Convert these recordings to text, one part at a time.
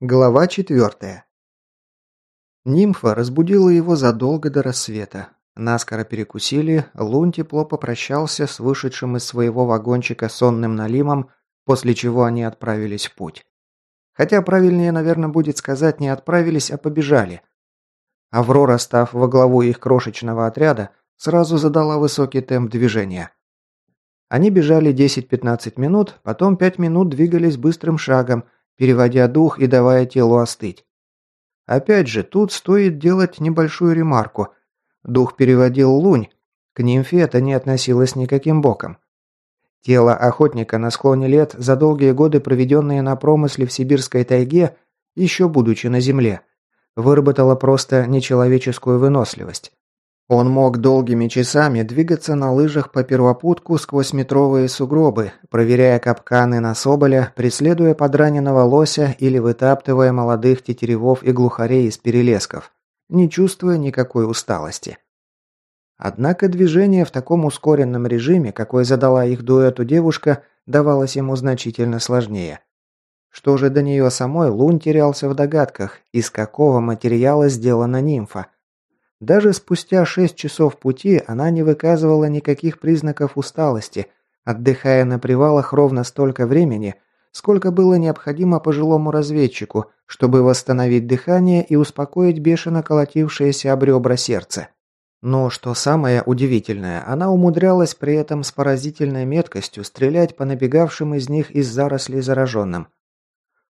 Глава четвертая. Нимфа разбудила его задолго до рассвета. Наскоро перекусили, Лун тепло попрощался с вышедшим из своего вагончика сонным налимом, после чего они отправились в путь. Хотя правильнее, наверное, будет сказать не отправились, а побежали. Аврора, став во главу их крошечного отряда, сразу задала высокий темп движения. Они бежали 10-15 минут, потом 5 минут двигались быстрым шагом – переводя дух и давая телу остыть. Опять же, тут стоит делать небольшую ремарку. Дух переводил лунь, к нимфе это не относилось никаким боком. Тело охотника на склоне лет, за долгие годы, проведенные на промысле в сибирской тайге, еще будучи на земле, выработало просто нечеловеческую выносливость. Он мог долгими часами двигаться на лыжах по первопутку сквозь метровые сугробы, проверяя капканы на соболя, преследуя подраненного лося или вытаптывая молодых тетеревов и глухарей из перелесков, не чувствуя никакой усталости. Однако движение в таком ускоренном режиме, какой задала их дуэту девушка, давалось ему значительно сложнее. Что же до нее самой, Лун терялся в догадках, из какого материала сделана нимфа – даже спустя шесть часов пути она не выказывала никаких признаков усталости, отдыхая на привалах ровно столько времени, сколько было необходимо пожилому разведчику, чтобы восстановить дыхание и успокоить бешено колотившееся об ребра сердце. Но что самое удивительное, она умудрялась при этом с поразительной меткостью стрелять по набегавшим из них из зарослей зараженным.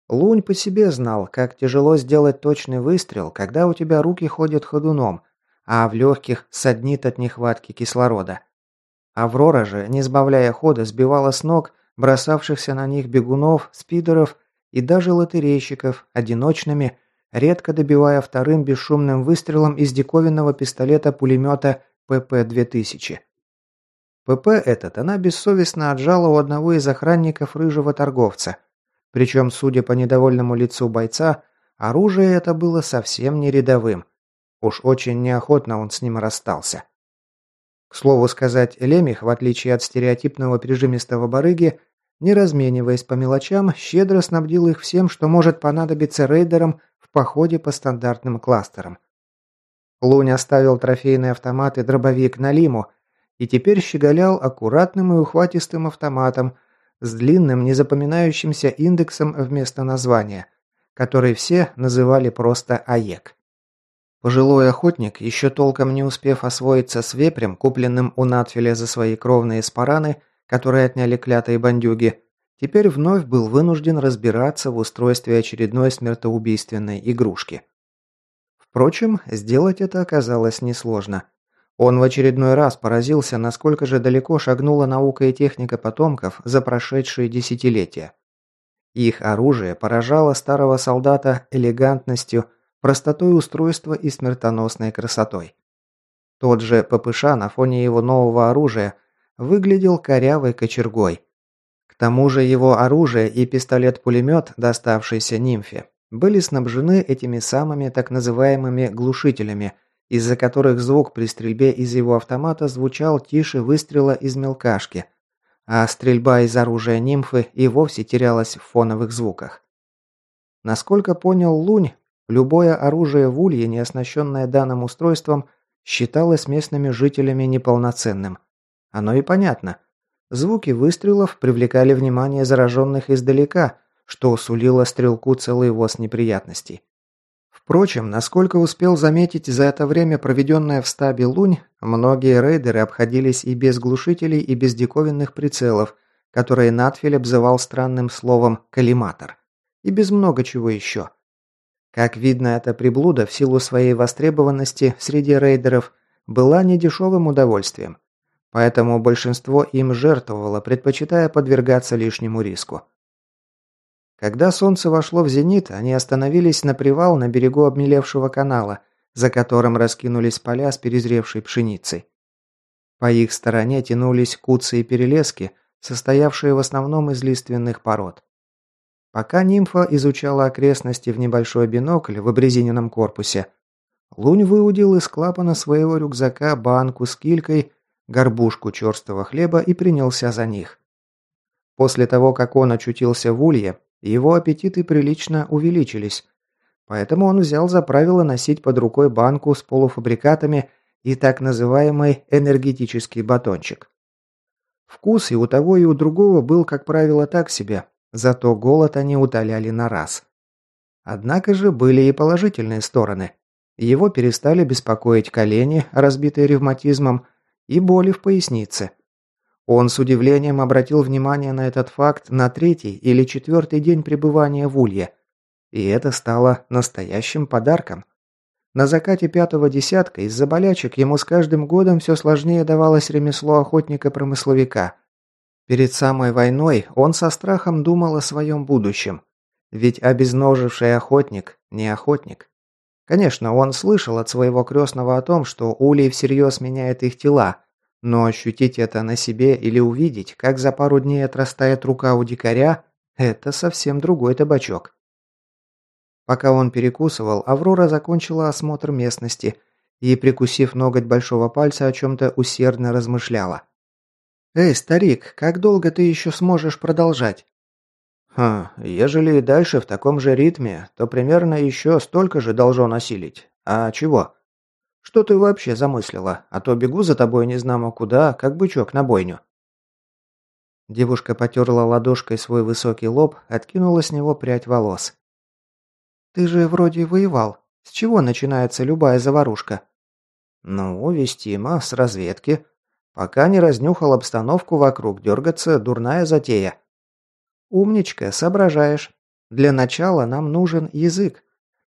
Лунь по себе знал, как тяжело сделать точный выстрел, когда у тебя руки ходят ходуном – а в легких саднит от нехватки кислорода. Аврора же, не сбавляя хода, сбивала с ног бросавшихся на них бегунов, спидеров и даже лотерейщиков одиночными, редко добивая вторым бесшумным выстрелом из диковинного пистолета-пулемета ПП-2000. ПП этот она бессовестно отжала у одного из охранников рыжего торговца. Причем, судя по недовольному лицу бойца, оружие это было совсем не рядовым – Уж очень неохотно он с ним расстался. К слову сказать, Лемих, в отличие от стереотипного прижимистого барыги, не размениваясь по мелочам, щедро снабдил их всем, что может понадобиться рейдерам в походе по стандартным кластерам. Лунь оставил трофейный автомат и дробовик на Лиму и теперь щеголял аккуратным и ухватистым автоматом с длинным незапоминающимся индексом вместо названия, который все называли просто АЕК. Пожилой охотник, еще толком не успев освоиться с вепрем, купленным у Натфиля за свои кровные спараны, которые отняли клятые бандюги, теперь вновь был вынужден разбираться в устройстве очередной смертоубийственной игрушки. Впрочем, сделать это оказалось несложно. Он в очередной раз поразился, насколько же далеко шагнула наука и техника потомков за прошедшие десятилетия. Их оружие поражало старого солдата элегантностью, простотой устройства и смертоносной красотой. Тот же ППШ на фоне его нового оружия выглядел корявой кочергой. К тому же его оружие и пистолет-пулемет, доставшийся нимфе, были снабжены этими самыми так называемыми глушителями, из-за которых звук при стрельбе из его автомата звучал тише выстрела из мелкашки, а стрельба из оружия нимфы и вовсе терялась в фоновых звуках. Насколько понял Лунь, Любое оружие в Улье, не оснащенное данным устройством, считалось местными жителями неполноценным. Оно и понятно. Звуки выстрелов привлекали внимание зараженных издалека, что сулило стрелку целый воз неприятностей. Впрочем, насколько успел заметить за это время, проведенное в стабе Лунь, многие рейдеры обходились и без глушителей, и без диковинных прицелов, которые Натфиль обзывал странным словом «коллиматор», и без много чего еще. Как видно, эта приблуда в силу своей востребованности среди рейдеров была недешевым удовольствием. Поэтому большинство им жертвовало, предпочитая подвергаться лишнему риску. Когда солнце вошло в зенит, они остановились на привал на берегу обмелевшего канала, за которым раскинулись поля с перезревшей пшеницей. По их стороне тянулись куцы и перелески, состоявшие в основном из лиственных пород. Пока нимфа изучала окрестности в небольшой бинокль в обрезиненном корпусе, Лунь выудил из клапана своего рюкзака банку с килькой, горбушку черстого хлеба и принялся за них. После того, как он очутился в улье, его аппетиты прилично увеличились. Поэтому он взял за правило носить под рукой банку с полуфабрикатами и так называемый энергетический батончик. Вкус и у того, и у другого был, как правило, так себе, зато голод они утоляли на раз. Однако же были и положительные стороны. Его перестали беспокоить колени, разбитые ревматизмом, и боли в пояснице. Он с удивлением обратил внимание на этот факт на третий или четвертый день пребывания в Улье. И это стало настоящим подарком. На закате пятого десятка из-за болячек ему с каждым годом все сложнее давалось ремесло охотника-промысловика. Перед самой войной он со страхом думал о своем будущем. Ведь обезноживший охотник не охотник. Конечно, он слышал от своего крестного о том, что улей всерьез меняет их тела, но ощутить это на себе или увидеть, как за пару дней отрастает рука у дикаря, это совсем другой табачок. Пока он перекусывал, Аврора закончила осмотр местности и, прикусив ноготь большого пальца, о чем-то усердно размышляла. «Эй, старик, как долго ты еще сможешь продолжать?» Ха, ежели и дальше в таком же ритме, то примерно еще столько же должен осилить. А чего? Что ты вообще замыслила? А то бегу за тобой незнамо куда, как бычок на бойню. Девушка потерла ладошкой свой высокий лоб, откинула с него прядь волос. «Ты же вроде воевал. С чего начинается любая заварушка?» «Ну, вестимо, с разведки. Пока не разнюхал обстановку вокруг, дергаться дурная затея. Умничка, соображаешь. Для начала нам нужен язык.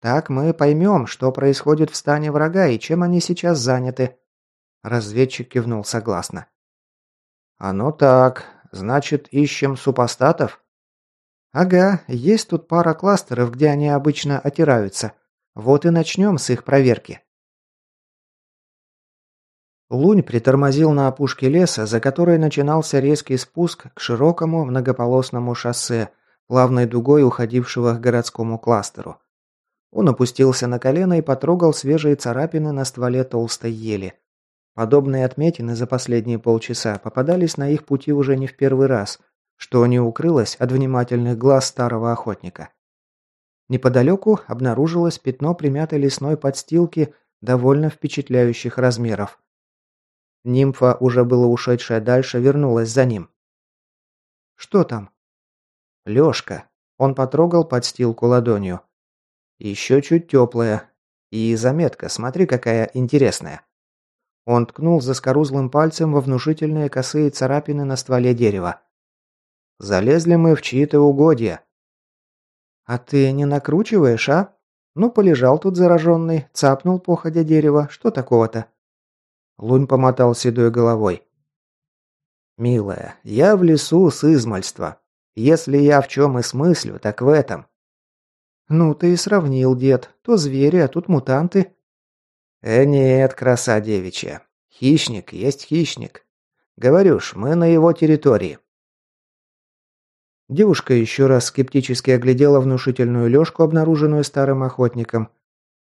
Так мы поймем, что происходит в стане врага и чем они сейчас заняты. Разведчик кивнул согласно. Оно так. Значит, ищем супостатов? Ага, есть тут пара кластеров, где они обычно отираются. Вот и начнем с их проверки. Лунь притормозил на опушке леса, за которой начинался резкий спуск к широкому многополосному шоссе, плавной дугой уходившего к городскому кластеру. Он опустился на колено и потрогал свежие царапины на стволе толстой ели. Подобные отметины за последние полчаса попадались на их пути уже не в первый раз, что не укрылось от внимательных глаз старого охотника. Неподалеку обнаружилось пятно примятой лесной подстилки довольно впечатляющих размеров. Нимфа, уже было ушедшая дальше, вернулась за ним. «Что там?» «Лёшка». Он потрогал подстилку ладонью. «Еще чуть теплая. И заметка, смотри, какая интересная». Он ткнул заскорузлым пальцем во внушительные косые царапины на стволе дерева. «Залезли мы в чьи-то угодья». «А ты не накручиваешь, а? Ну, полежал тут зараженный, цапнул походя дерева. Что такого-то?» Лунь помотал седой головой. «Милая, я в лесу с измальства. Если я в чем и смыслю, так в этом». «Ну, ты и сравнил, дед. То звери, а тут мутанты». «Э, нет, краса девичья. Хищник есть хищник. Говорю ж, мы на его территории». Девушка еще раз скептически оглядела внушительную лёжку, обнаруженную старым охотником.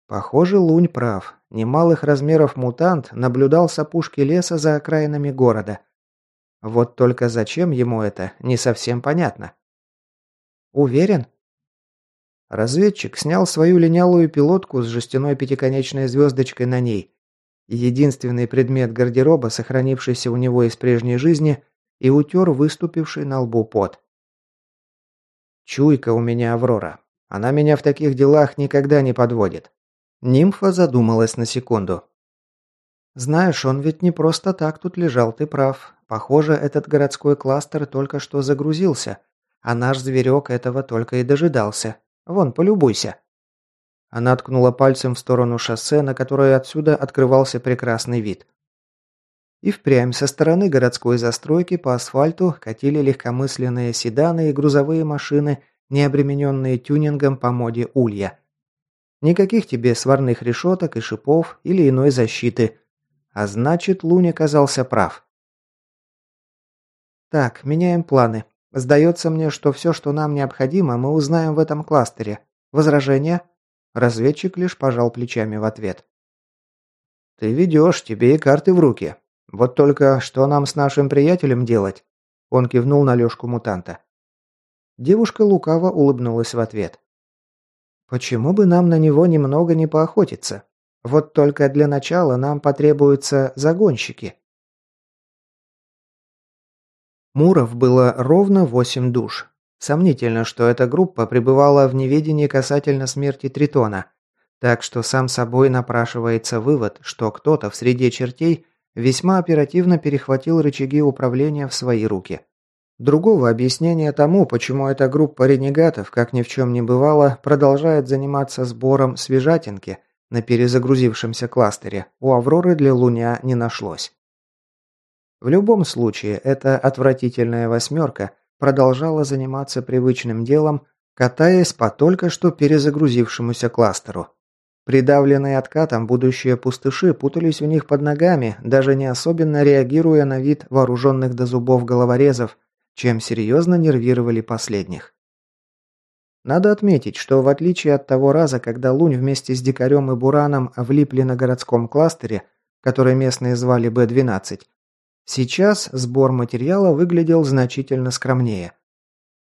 Похоже, Лунь прав. Немалых размеров мутант наблюдал с опушки леса за окраинами города. Вот только зачем ему это, не совсем понятно. Уверен? Разведчик снял свою линялую пилотку с жестяной пятиконечной звездочкой на ней. Единственный предмет гардероба, сохранившийся у него из прежней жизни, и утер выступивший на лбу пот. Чуйка у меня Аврора. Она меня в таких делах никогда не подводит. Нимфа задумалась на секунду. «Знаешь, он ведь не просто так тут лежал, ты прав. Похоже, этот городской кластер только что загрузился, а наш зверек этого только и дожидался. Вон, полюбуйся». Она ткнула пальцем в сторону шоссе, на которое отсюда открывался прекрасный вид. И впрямь со стороны городской застройки по асфальту катили легкомысленные седаны и грузовые машины, не обремененные тюнингом по моде улья – Никаких тебе сварных решеток и шипов или иной защиты. А значит, Лунь оказался прав. Так, меняем планы. Сдается мне, что все, что нам необходимо, мы узнаем в этом кластере. Возражения? Разведчик лишь пожал плечами в ответ. Ты ведешь, тебе и карты в руки. Вот только что нам с нашим приятелем делать? Он кивнул на Лёшку мутанта. Девушка лукаво улыбнулась в ответ. «Почему бы нам на него немного не поохотиться? Вот только для начала нам потребуются загонщики». Муров было ровно восемь душ. Сомнительно, что эта группа пребывала в неведении касательно смерти Тритона. Так что сам собой напрашивается вывод, что кто-то в среде чертей весьма оперативно перехватил рычаги управления в свои руки. Другого объяснения тому, почему эта группа ренегатов, как ни в чем не бывало, продолжает заниматься сбором свежатинки на перезагрузившемся кластере, у Авроры для Луня не нашлось. В любом случае, эта отвратительная восьмерка продолжала заниматься привычным делом, катаясь по только что перезагрузившемуся кластеру. Придавленные откатом будущие пустыши путались у них под ногами, даже не особенно реагируя на вид вооруженных до зубов головорезов, чем серьезно нервировали последних. Надо отметить, что в отличие от того раза, когда Лунь вместе с Дикарем и Бураном влипли на городском кластере, который местные звали Б-12, сейчас сбор материала выглядел значительно скромнее.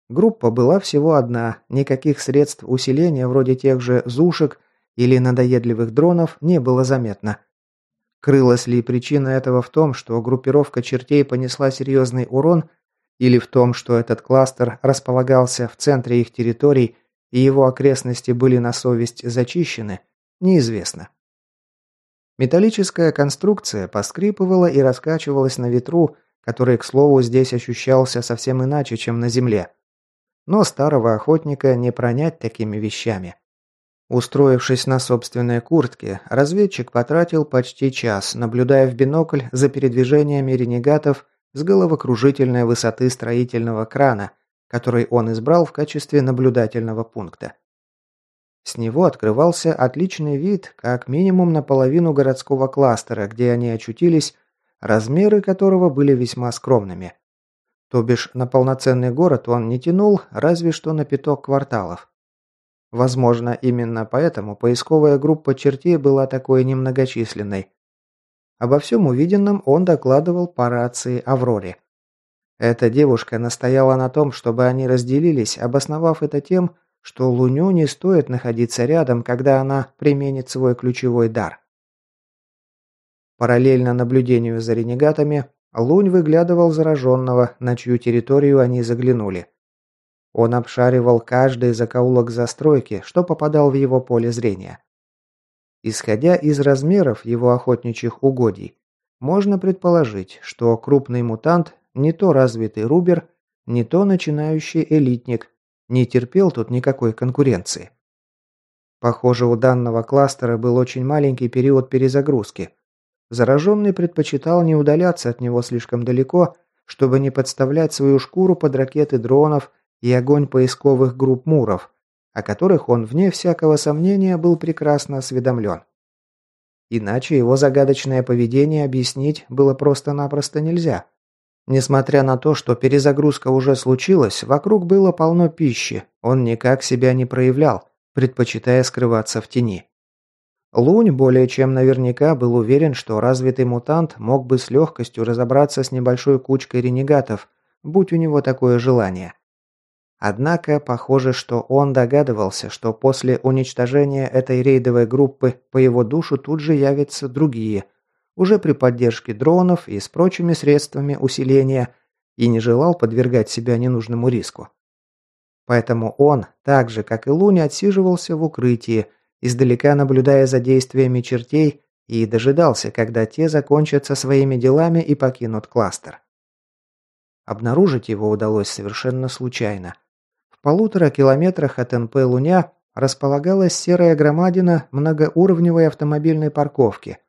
Группа была всего одна, никаких средств усиления вроде тех же «зушек» или надоедливых дронов не было заметно. Крылась ли причина этого в том, что группировка чертей понесла серьезный урон или в том, что этот кластер располагался в центре их территорий и его окрестности были на совесть зачищены, неизвестно. Металлическая конструкция поскрипывала и раскачивалась на ветру, который, к слову, здесь ощущался совсем иначе, чем на земле. Но старого охотника не пронять такими вещами. Устроившись на собственной куртке, разведчик потратил почти час, наблюдая в бинокль за передвижениями ренегатов с головокружительной высоты строительного крана, который он избрал в качестве наблюдательного пункта. С него открывался отличный вид, как минимум наполовину городского кластера, где они очутились, размеры которого были весьма скромными. То бишь, на полноценный город он не тянул, разве что на пяток кварталов. Возможно, именно поэтому поисковая группа чертей была такой немногочисленной. Обо всем увиденном он докладывал по рации Авроре. Эта девушка настояла на том, чтобы они разделились, обосновав это тем, что Луню не стоит находиться рядом, когда она применит свой ключевой дар. Параллельно наблюдению за ренегатами, Лунь выглядывал зараженного, на чью территорию они заглянули. Он обшаривал каждый закоулок застройки, что попадал в его поле зрения. Исходя из размеров его охотничьих угодий, можно предположить, что крупный мутант не то развитый рубер, не то начинающий элитник, не терпел тут никакой конкуренции. Похоже, у данного кластера был очень маленький период перезагрузки. Зараженный предпочитал не удаляться от него слишком далеко, чтобы не подставлять свою шкуру под ракеты дронов и огонь поисковых групп муров, о которых он, вне всякого сомнения, был прекрасно осведомлен. Иначе его загадочное поведение объяснить было просто-напросто нельзя. Несмотря на то, что перезагрузка уже случилась, вокруг было полно пищи, он никак себя не проявлял, предпочитая скрываться в тени. Лунь более чем наверняка был уверен, что развитый мутант мог бы с легкостью разобраться с небольшой кучкой ренегатов, будь у него такое желание. Однако, похоже, что он догадывался, что после уничтожения этой рейдовой группы по его душу тут же явятся другие, уже при поддержке дронов и с прочими средствами усиления, и не желал подвергать себя ненужному риску. Поэтому он, так же как и Луни, отсиживался в укрытии, издалека наблюдая за действиями чертей и дожидался, когда те закончатся своими делами и покинут кластер. Обнаружить его удалось совершенно случайно – полутора километрах от НП «Луня» располагалась серая громадина многоуровневой автомобильной парковки.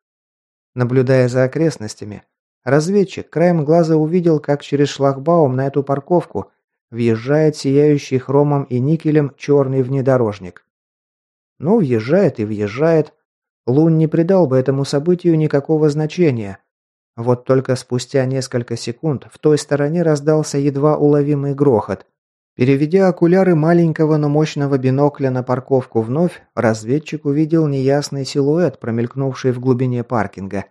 Наблюдая за окрестностями, разведчик краем глаза увидел, как через шлагбаум на эту парковку въезжает сияющий хромом и никелем черный внедорожник. Ну, въезжает и въезжает. Лун не придал бы этому событию никакого значения. Вот только спустя несколько секунд в той стороне раздался едва уловимый грохот – Переведя окуляры маленького, но мощного бинокля на парковку вновь, разведчик увидел неясный силуэт, промелькнувший в глубине паркинга.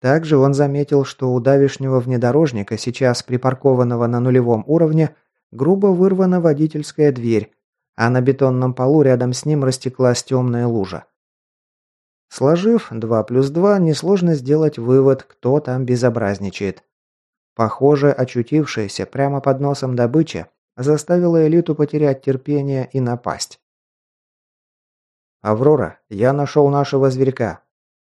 Также он заметил, что у давишнего внедорожника, сейчас припаркованного на нулевом уровне, грубо вырвана водительская дверь, а на бетонном полу рядом с ним растеклась темная лужа. Сложив 2 плюс 2, несложно сделать вывод, кто там безобразничает. Похоже, очутившаяся прямо под носом добыча заставила элиту потерять терпение и напасть. «Аврора, я нашел нашего зверька.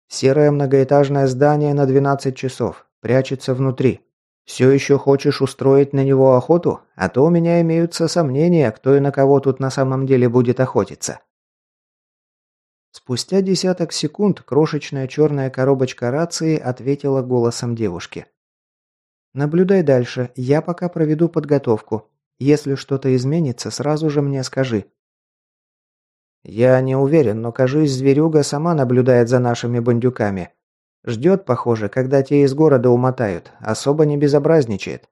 Серое многоэтажное здание на 12 часов. Прячется внутри. Все еще хочешь устроить на него охоту? А то у меня имеются сомнения, кто и на кого тут на самом деле будет охотиться». Спустя десяток секунд крошечная черная коробочка рации ответила голосом девушки. «Наблюдай дальше, я пока проведу подготовку. Если что-то изменится, сразу же мне скажи». «Я не уверен, но, кажись, зверюга сама наблюдает за нашими бандюками. Ждет, похоже, когда те из города умотают, особо не безобразничает».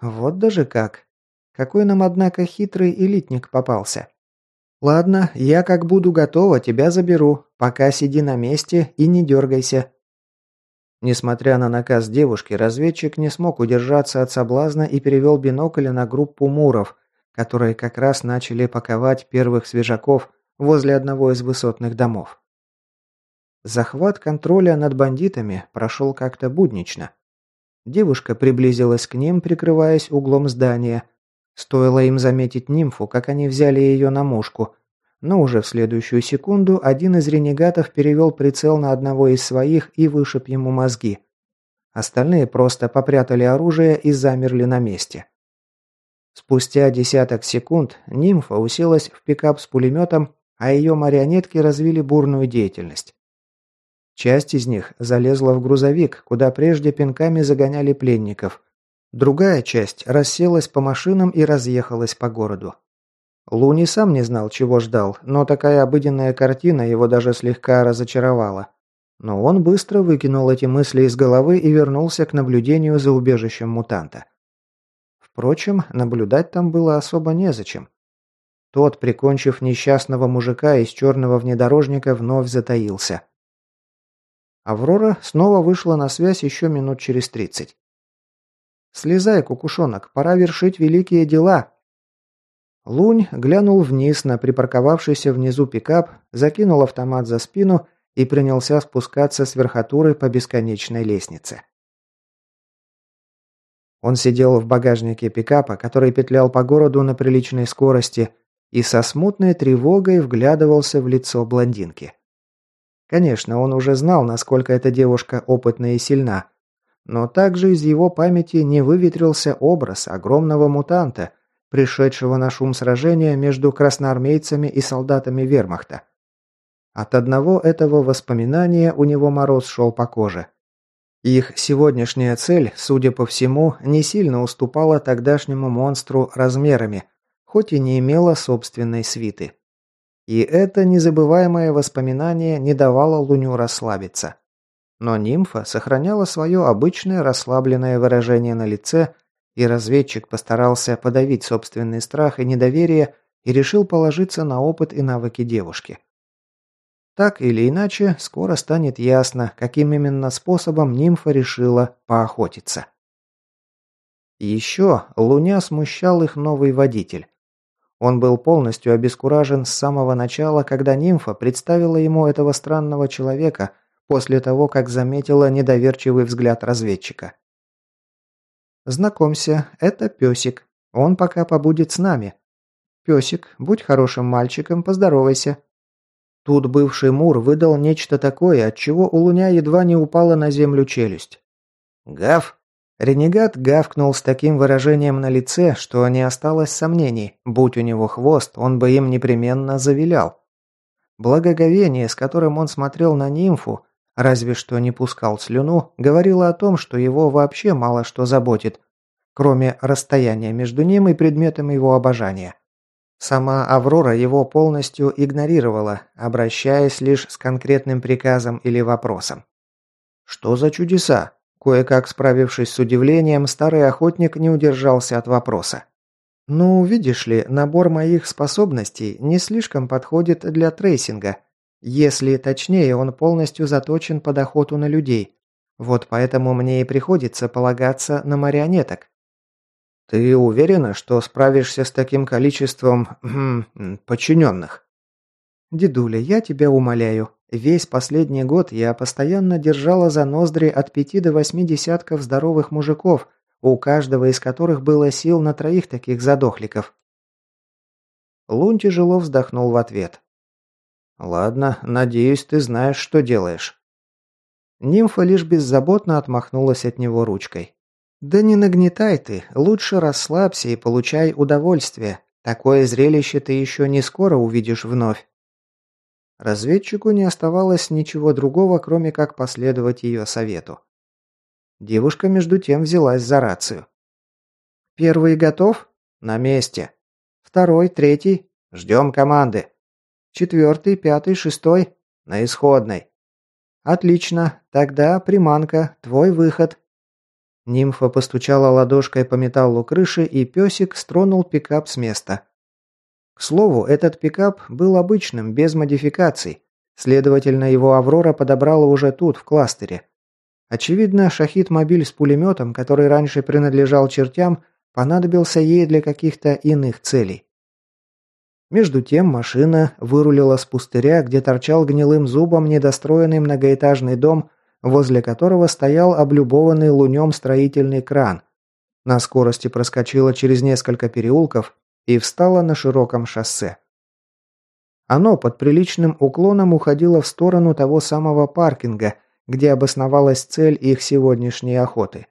«Вот даже как. Какой нам, однако, хитрый элитник попался». «Ладно, я как буду готова, тебя заберу. Пока сиди на месте и не дергайся». Несмотря на наказ девушки, разведчик не смог удержаться от соблазна и перевел бинокль на группу муров, которые как раз начали паковать первых свежаков возле одного из высотных домов. Захват контроля над бандитами прошел как-то буднично. Девушка приблизилась к ним, прикрываясь углом здания – Стоило им заметить нимфу, как они взяли ее на мушку. Но уже в следующую секунду один из ренегатов перевел прицел на одного из своих и вышиб ему мозги. Остальные просто попрятали оружие и замерли на месте. Спустя десяток секунд нимфа уселась в пикап с пулеметом, а ее марионетки развили бурную деятельность. Часть из них залезла в грузовик, куда прежде пинками загоняли пленников, Другая часть расселась по машинам и разъехалась по городу. Луни сам не знал, чего ждал, но такая обыденная картина его даже слегка разочаровала. Но он быстро выкинул эти мысли из головы и вернулся к наблюдению за убежищем мутанта. Впрочем, наблюдать там было особо незачем. Тот, прикончив несчастного мужика из черного внедорожника, вновь затаился. Аврора снова вышла на связь еще минут через тридцать. «Слезай, кукушонок, пора вершить великие дела!» Лунь глянул вниз на припарковавшийся внизу пикап, закинул автомат за спину и принялся спускаться с верхотуры по бесконечной лестнице. Он сидел в багажнике пикапа, который петлял по городу на приличной скорости, и со смутной тревогой вглядывался в лицо блондинки. Конечно, он уже знал, насколько эта девушка опытна и сильна, но также из его памяти не выветрился образ огромного мутанта, пришедшего на шум сражения между красноармейцами и солдатами вермахта. От одного этого воспоминания у него мороз шел по коже. Их сегодняшняя цель, судя по всему, не сильно уступала тогдашнему монстру размерами, хоть и не имела собственной свиты. И это незабываемое воспоминание не давало Луню расслабиться. Но нимфа сохраняла свое обычное расслабленное выражение на лице, и разведчик постарался подавить собственный страх и недоверие и решил положиться на опыт и навыки девушки. Так или иначе, скоро станет ясно, каким именно способом нимфа решила поохотиться. еще Луня смущал их новый водитель. Он был полностью обескуражен с самого начала, когда нимфа представила ему этого странного человека – после того, как заметила недоверчивый взгляд разведчика. «Знакомься, это песик. Он пока побудет с нами. Песик, будь хорошим мальчиком, поздоровайся». Тут бывший Мур выдал нечто такое, от чего у Луня едва не упала на землю челюсть. «Гав!» Ренегат гавкнул с таким выражением на лице, что не осталось сомнений. Будь у него хвост, он бы им непременно завилял. Благоговение, с которым он смотрел на нимфу, разве что не пускал слюну, говорило о том, что его вообще мало что заботит, кроме расстояния между ним и предметом его обожания. Сама Аврора его полностью игнорировала, обращаясь лишь с конкретным приказом или вопросом. «Что за чудеса?» Кое-как справившись с удивлением, старый охотник не удержался от вопроса. «Ну, видишь ли, набор моих способностей не слишком подходит для трейсинга», если точнее, он полностью заточен под охоту на людей. Вот поэтому мне и приходится полагаться на марионеток. «Ты уверена, что справишься с таким количеством... Хм, подчиненных?» «Дедуля, я тебя умоляю. Весь последний год я постоянно держала за ноздри от пяти до восьми десятков здоровых мужиков, у каждого из которых было сил на троих таких задохликов». Лун тяжело вздохнул в ответ. «Ладно, надеюсь, ты знаешь, что делаешь». Нимфа лишь беззаботно отмахнулась от него ручкой. «Да не нагнетай ты, лучше расслабься и получай удовольствие. Такое зрелище ты еще не скоро увидишь вновь». Разведчику не оставалось ничего другого, кроме как последовать ее совету. Девушка между тем взялась за рацию. «Первый готов?» «На месте». «Второй, третий?» «Ждем команды». «Четвертый, пятый, шестой?» «На исходной». «Отлично. Тогда, приманка, твой выход». Нимфа постучала ладошкой по металлу крыши, и песик стронул пикап с места. К слову, этот пикап был обычным, без модификаций. Следовательно, его «Аврора» подобрала уже тут, в кластере. Очевидно, шахид-мобиль с пулеметом, который раньше принадлежал чертям, понадобился ей для каких-то иных целей. Между тем машина вырулила с пустыря, где торчал гнилым зубом недостроенный многоэтажный дом, возле которого стоял облюбованный лунем строительный кран. На скорости проскочила через несколько переулков и встала на широком шоссе. Оно под приличным уклоном уходило в сторону того самого паркинга, где обосновалась цель их сегодняшней охоты.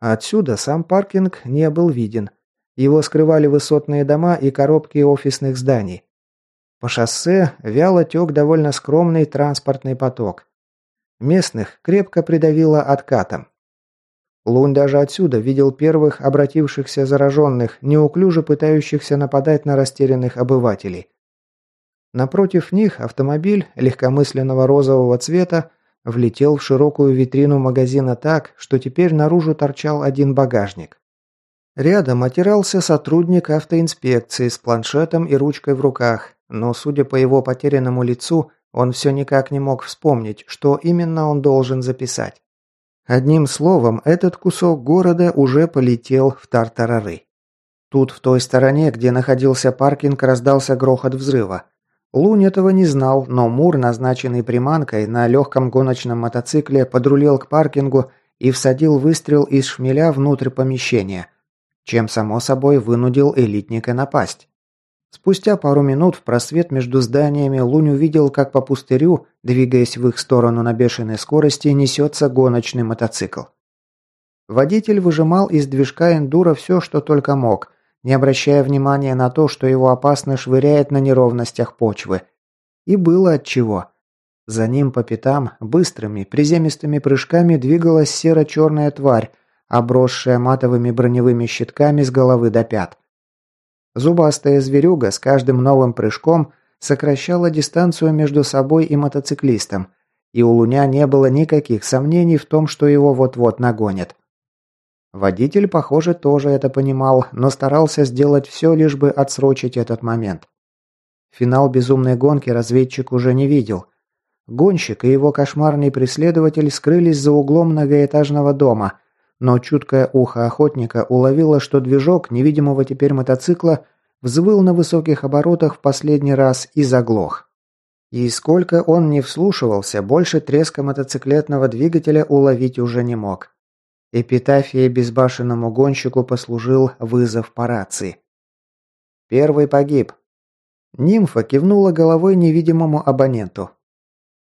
Отсюда сам паркинг не был виден. Его скрывали высотные дома и коробки офисных зданий. По шоссе вяло тек довольно скромный транспортный поток. Местных крепко придавило откатом. Лунь даже отсюда видел первых обратившихся зараженных, неуклюже пытающихся нападать на растерянных обывателей. Напротив них автомобиль легкомысленного розового цвета влетел в широкую витрину магазина так, что теперь наружу торчал один багажник. Рядом отирался сотрудник автоинспекции с планшетом и ручкой в руках, но, судя по его потерянному лицу, он все никак не мог вспомнить, что именно он должен записать. Одним словом, этот кусок города уже полетел в тартарары. Тут, в той стороне, где находился паркинг, раздался грохот взрыва. Лунь этого не знал, но Мур, назначенный приманкой, на легком гоночном мотоцикле подрулил к паркингу и всадил выстрел из шмеля внутрь помещения, чем, само собой, вынудил элитника напасть. Спустя пару минут в просвет между зданиями Лунь увидел, как по пустырю, двигаясь в их сторону на бешеной скорости, несется гоночный мотоцикл. Водитель выжимал из движка эндура все, что только мог, не обращая внимания на то, что его опасно швыряет на неровностях почвы. И было отчего. За ним по пятам быстрыми, приземистыми прыжками двигалась серо-черная тварь, обросшая матовыми броневыми щитками с головы до пят. Зубастая зверюга с каждым новым прыжком сокращала дистанцию между собой и мотоциклистом, и у Луня не было никаких сомнений в том, что его вот-вот нагонят. Водитель, похоже, тоже это понимал, но старался сделать все, лишь бы отсрочить этот момент. Финал безумной гонки разведчик уже не видел. Гонщик и его кошмарный преследователь скрылись за углом многоэтажного дома – но чуткое ухо охотника уловило, что движок невидимого теперь мотоцикла взвыл на высоких оборотах в последний раз и заглох. И сколько он не вслушивался, больше треска мотоциклетного двигателя уловить уже не мог. Эпитафией безбашенному гонщику послужил вызов по рации. «Первый погиб». Нимфа кивнула головой невидимому абоненту.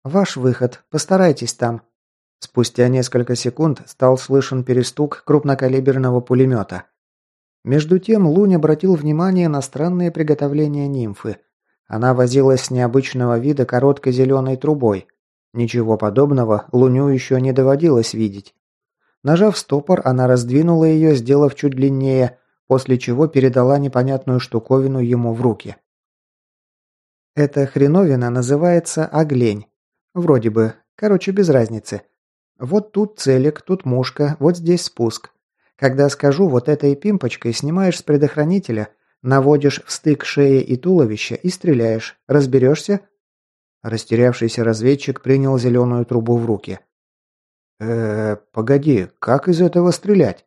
«Ваш выход. Постарайтесь там. Спустя несколько секунд стал слышен перестук крупнокалиберного пулемета. Между тем Лунь обратил внимание на странные приготовления нимфы. Она возилась с необычного вида короткой зеленой трубой. Ничего подобного Луню еще не доводилось видеть. Нажав стопор, она раздвинула ее, сделав чуть длиннее, после чего передала непонятную штуковину ему в руки. Эта хреновина называется оглень. Вроде бы. Короче, без разницы. Вот тут целик, тут мушка, вот здесь спуск. Когда скажу вот этой пимпочкой, снимаешь с предохранителя, наводишь в стык шеи и туловища и стреляешь. Разберешься?» Растерявшийся разведчик принял зеленую трубу в руки. э погоди, как из этого стрелять?»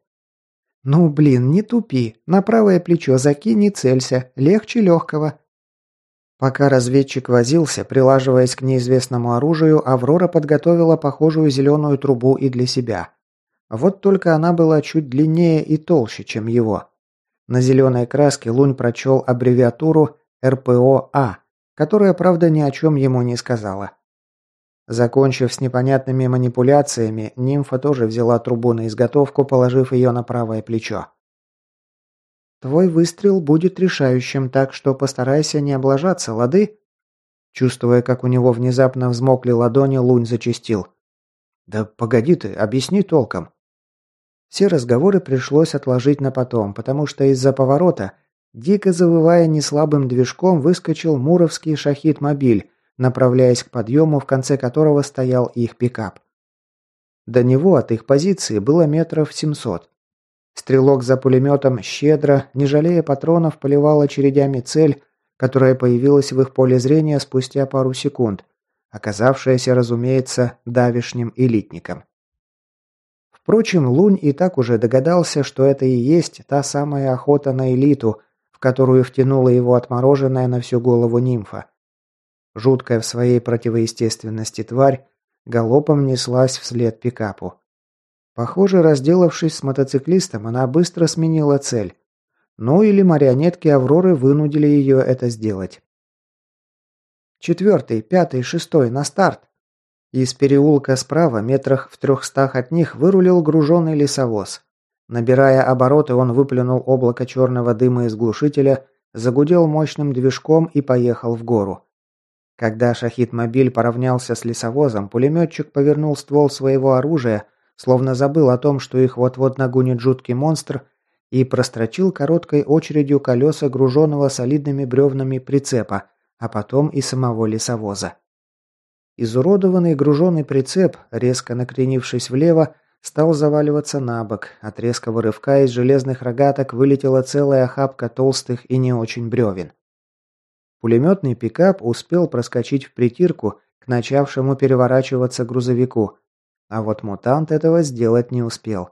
«Ну, блин, не тупи. На правое плечо закинь и целься. Легче легкого». Пока разведчик возился, прилаживаясь к неизвестному оружию, Аврора подготовила похожую зеленую трубу и для себя. Вот только она была чуть длиннее и толще, чем его. На зеленой краске Лунь прочел аббревиатуру РПО-А, которая, правда, ни о чем ему не сказала. Закончив с непонятными манипуляциями, нимфа тоже взяла трубу на изготовку, положив ее на правое плечо. «Твой выстрел будет решающим, так что постарайся не облажаться, лады?» Чувствуя, как у него внезапно взмокли ладони, Лунь зачастил. «Да погоди ты, объясни толком». Все разговоры пришлось отложить на потом, потому что из-за поворота, дико завывая неслабым движком, выскочил муровский шахид-мобиль, направляясь к подъему, в конце которого стоял их пикап. До него от их позиции было метров семьсот. Стрелок за пулеметом щедро, не жалея патронов, поливал очередями цель, которая появилась в их поле зрения спустя пару секунд, оказавшаяся, разумеется, давишним элитником. Впрочем, Лунь и так уже догадался, что это и есть та самая охота на элиту, в которую втянула его отмороженная на всю голову нимфа. Жуткая в своей противоестественности тварь галопом неслась вслед пикапу. Похоже, разделавшись с мотоциклистом, она быстро сменила цель. Ну или марионетки Авроры вынудили ее это сделать. Четвертый, пятый, шестой, на старт. Из переулка справа, метрах в трехстах от них, вырулил груженный лесовоз. Набирая обороты, он выплюнул облако черного дыма из глушителя, загудел мощным движком и поехал в гору. Когда шахид-мобиль поравнялся с лесовозом, пулеметчик повернул ствол своего оружия, словно забыл о том, что их вот-вот нагонит жуткий монстр, и прострочил короткой очередью колеса груженного солидными бревнами прицепа, а потом и самого лесовоза. Изуродованный груженный прицеп, резко накренившись влево, стал заваливаться на бок. От резкого рывка из железных рогаток вылетела целая охапка толстых и не очень бревен. Пулеметный пикап успел проскочить в притирку к начавшему переворачиваться грузовику, а вот мутант этого сделать не успел.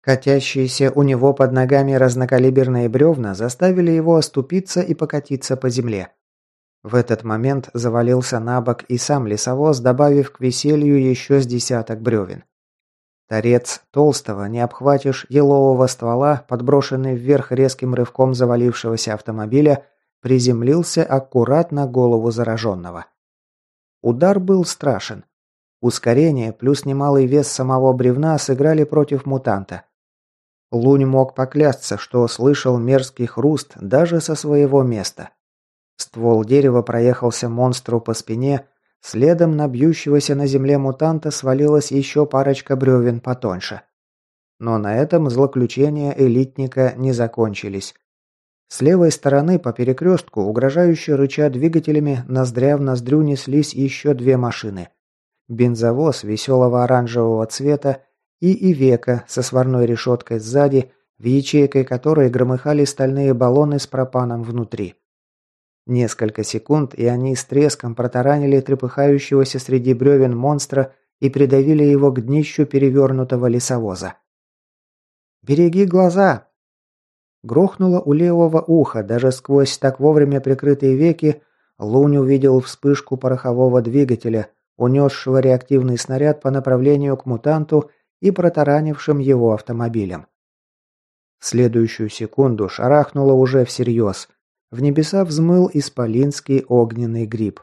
Катящиеся у него под ногами разнокалиберные бревна заставили его оступиться и покатиться по земле. В этот момент завалился на бок и сам лесовоз, добавив к веселью еще с десяток бревен. Торец толстого, не обхватишь елового ствола, подброшенный вверх резким рывком завалившегося автомобиля, приземлился аккуратно голову зараженного. Удар был страшен. Ускорение плюс немалый вес самого бревна сыграли против мутанта. Лунь мог поклясться, что слышал мерзкий хруст даже со своего места. Ствол дерева проехался монстру по спине, следом на бьющегося на земле мутанта свалилась еще парочка бревен потоньше. Но на этом злоключения элитника не закончились. С левой стороны по перекрестку, угрожающе рыча двигателями, ноздря в ноздрю неслись еще две машины. Бензовоз веселого оранжевого цвета и Ивека со сварной решеткой сзади, в ячейкой которой громыхали стальные баллоны с пропаном внутри. Несколько секунд, и они с треском протаранили трепыхающегося среди бревен монстра и придавили его к днищу перевернутого лесовоза. «Береги глаза!» Грохнуло у левого уха, даже сквозь так вовремя прикрытые веки Лунь увидел вспышку порохового двигателя, унесшего реактивный снаряд по направлению к мутанту и протаранившим его автомобилем. В следующую секунду шарахнуло уже всерьез. В небеса взмыл исполинский огненный гриб.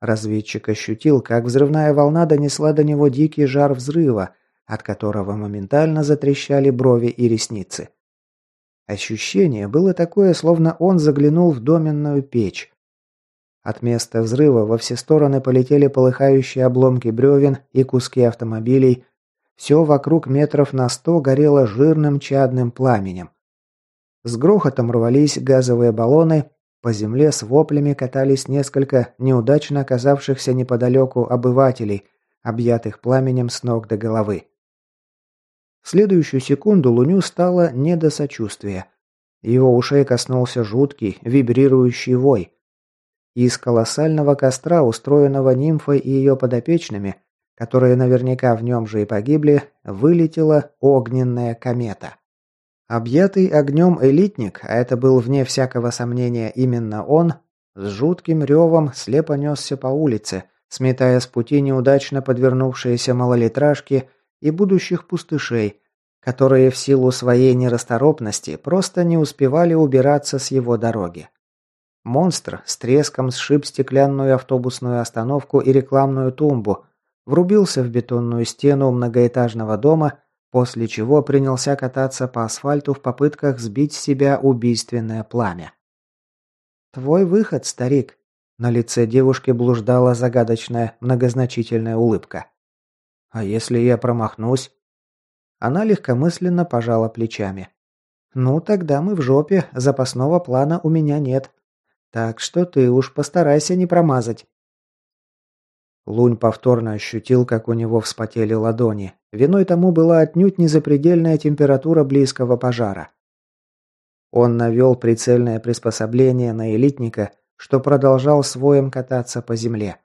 Разведчик ощутил, как взрывная волна донесла до него дикий жар взрыва, от которого моментально затрещали брови и ресницы. Ощущение было такое, словно он заглянул в доменную печь. От места взрыва во все стороны полетели полыхающие обломки бревен и куски автомобилей. Все вокруг метров на сто горело жирным чадным пламенем. С грохотом рвались газовые баллоны, по земле с воплями катались несколько неудачно оказавшихся неподалеку обывателей, объятых пламенем с ног до головы. В следующую секунду Луню стало не до сочувствия. Его ушей коснулся жуткий, вибрирующий вой. Из колоссального костра, устроенного нимфой и ее подопечными, которые наверняка в нем же и погибли, вылетела огненная комета. Объятый огнем элитник, а это был вне всякого сомнения именно он, с жутким ревом слепо несся по улице, сметая с пути неудачно подвернувшиеся малолитражки и будущих пустышей, которые в силу своей нерасторопности просто не успевали убираться с его дороги. Монстр с треском сшиб стеклянную автобусную остановку и рекламную тумбу, врубился в бетонную стену многоэтажного дома, после чего принялся кататься по асфальту в попытках сбить с себя убийственное пламя. «Твой выход, старик!» На лице девушки блуждала загадочная, многозначительная улыбка. «А если я промахнусь?» Она легкомысленно пожала плечами. «Ну, тогда мы в жопе, запасного плана у меня нет. Так что ты уж постарайся не промазать. Лунь повторно ощутил, как у него вспотели ладони. Виной тому была отнюдь не запредельная температура близкого пожара. Он навел прицельное приспособление на элитника, что продолжал своем кататься по земле.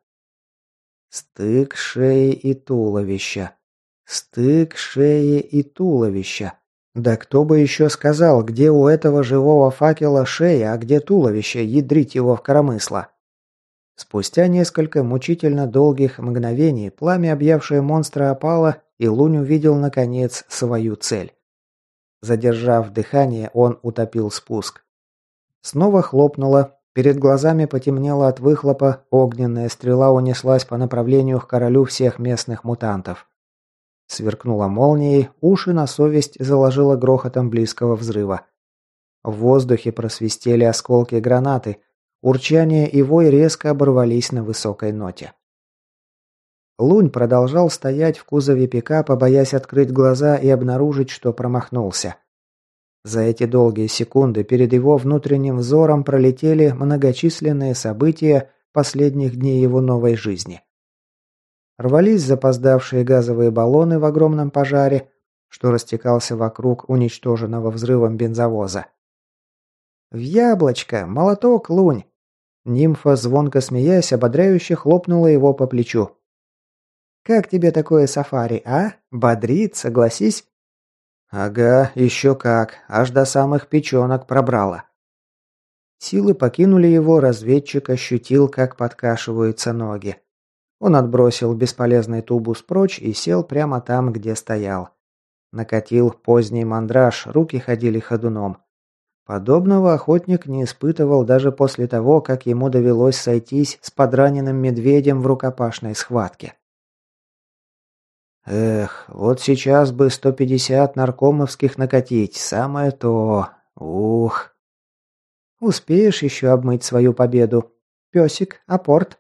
Стык шеи и туловища. Стык шеи и туловища. Да кто бы еще сказал, где у этого живого факела шея, а где туловище, ядрить его в коромысло. Спустя несколько мучительно долгих мгновений пламя, объявшее монстра, опало, и Лунь увидел, наконец, свою цель. Задержав дыхание, он утопил спуск. Снова хлопнуло, перед глазами потемнело от выхлопа, огненная стрела унеслась по направлению к королю всех местных мутантов. Сверкнула молнией, уши на совесть заложила грохотом близкого взрыва. В воздухе просвистели осколки гранаты. Урчание и вой резко оборвались на высокой ноте. Лунь продолжал стоять в кузове пикапа, боясь открыть глаза и обнаружить, что промахнулся. За эти долгие секунды перед его внутренним взором пролетели многочисленные события последних дней его новой жизни. Рвались запоздавшие газовые баллоны в огромном пожаре, что растекался вокруг уничтоженного взрывом бензовоза. «В яблочко! Молоток, лунь!» Нимфа, звонко смеясь, ободряюще хлопнула его по плечу. «Как тебе такое сафари, а? Бодрит, согласись?» «Ага, еще как. Аж до самых печенок пробрала». Силы покинули его, разведчик ощутил, как подкашиваются ноги. Он отбросил бесполезный тубус прочь и сел прямо там, где стоял. Накатил поздний мандраж, руки ходили ходуном. Подобного охотник не испытывал даже после того, как ему довелось сойтись с подраненным медведем в рукопашной схватке. Эх, вот сейчас бы 150 наркомовских накатить, самое то. Ух. Успеешь еще обмыть свою победу. Песик, апорт.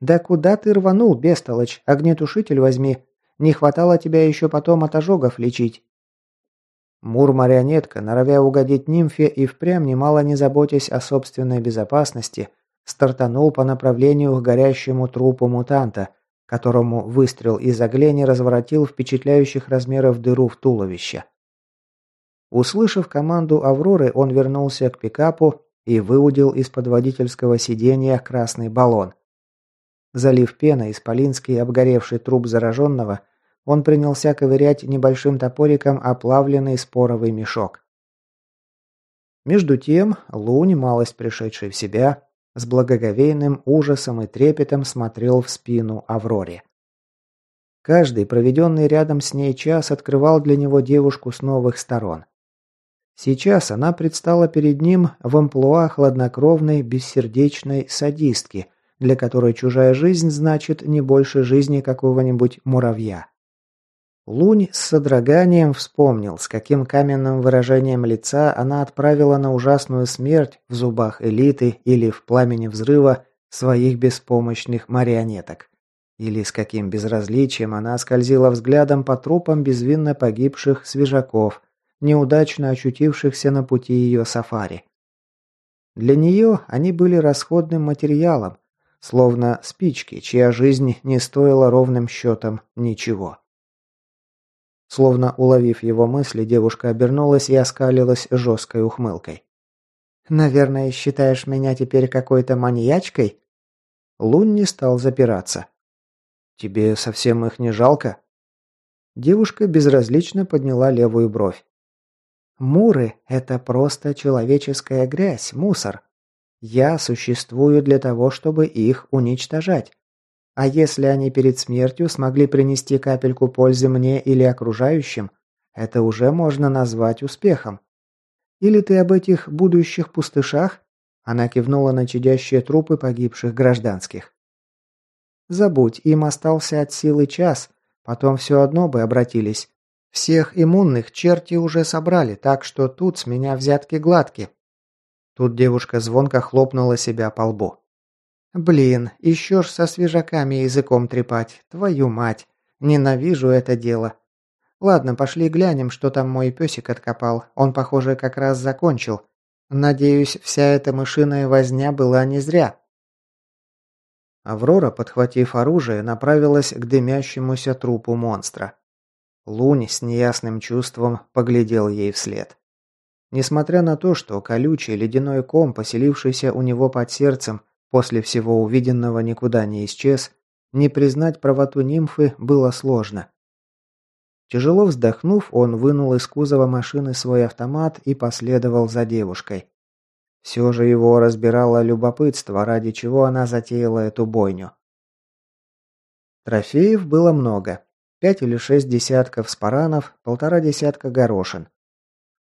«Да куда ты рванул, бестолочь? Огнетушитель возьми. Не хватало тебя еще потом от ожогов лечить». Мур-марионетка, норовя угодить нимфе и впрямь немало не заботясь о собственной безопасности, стартанул по направлению к горящему трупу мутанта, которому выстрел из оглени разворотил впечатляющих размеров дыру в туловище. Услышав команду Авроры, он вернулся к пикапу и выудил из-под водительского сиденья красный баллон. Залив пеной исполинский обгоревший труп зараженного, он принялся ковырять небольшим топориком оплавленный споровый мешок. Между тем, Лунь, малость пришедший в себя, с благоговейным ужасом и трепетом смотрел в спину Авроре. Каждый проведенный рядом с ней час открывал для него девушку с новых сторон. Сейчас она предстала перед ним в амплуа хладнокровной, бессердечной садистки – для которой чужая жизнь значит не больше жизни какого-нибудь муравья. Лунь с содроганием вспомнил, с каким каменным выражением лица она отправила на ужасную смерть в зубах элиты или в пламени взрыва своих беспомощных марионеток. Или с каким безразличием она скользила взглядом по трупам безвинно погибших свежаков, неудачно очутившихся на пути ее сафари. Для нее они были расходным материалом, словно спички, чья жизнь не стоила ровным счетом ничего. Словно уловив его мысли, девушка обернулась и оскалилась жесткой ухмылкой. «Наверное, считаешь меня теперь какой-то маньячкой?» Лун не стал запираться. «Тебе совсем их не жалко?» Девушка безразлично подняла левую бровь. Муры – это просто человеческая грязь, мусор. Я существую для того, чтобы их уничтожать. А если они перед смертью смогли принести капельку пользы мне или окружающим, это уже можно назвать успехом. Или ты об этих будущих пустышах? Она кивнула на чадящие трупы погибших гражданских. Забудь, им остался от силы час, потом все одно бы обратились. Всех иммунных черти уже собрали, так что тут с меня взятки гладки. Тут девушка звонко хлопнула себя по лбу. Блин, еще ж со свежаками языком трепать. Твою мать. Ненавижу это дело. Ладно, пошли глянем, что там мой песик откопал. Он, похоже, как раз закончил. Надеюсь, вся эта мышиная возня была не зря. Аврора, подхватив оружие, направилась к дымящемуся трупу монстра. Лунь с неясным чувством поглядел ей вслед. Несмотря на то, что колючий ледяной ком, поселившийся у него под сердцем, после всего увиденного никуда не исчез, не признать правоту нимфы было сложно. Тяжело вздохнув, он вынул из кузова машины свой автомат и последовал за девушкой. Все же его разбирало любопытство, ради чего она затеяла эту бойню. Трофеев было много. Пять или шесть десятков спаранов, полтора десятка горошин.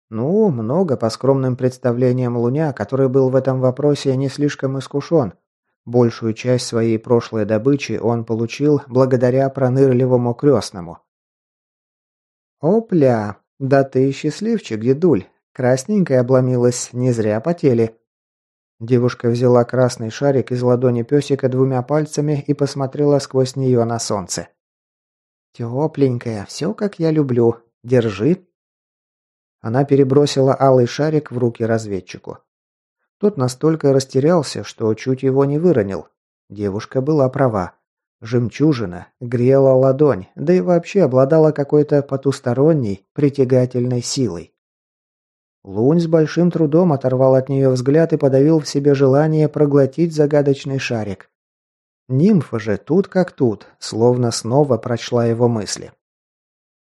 Ну, много по скромным представлениям Луня, который был в этом вопросе не слишком искушен. Большую часть своей прошлой добычи он получил благодаря пронырливому крестному. «Опля! Да ты счастливчик, дедуль! Красненькая обломилась, не зря потели!» Девушка взяла красный шарик из ладони песика двумя пальцами и посмотрела сквозь нее на солнце. «Тепленькая, все как я люблю. Держи». Она перебросила алый шарик в руки разведчику. Тот настолько растерялся, что чуть его не выронил. Девушка была права. Жемчужина грела ладонь, да и вообще обладала какой-то потусторонней, притягательной силой. Лунь с большим трудом оторвал от нее взгляд и подавил в себе желание проглотить загадочный шарик. Нимфа же тут как тут, словно снова прочла его мысли.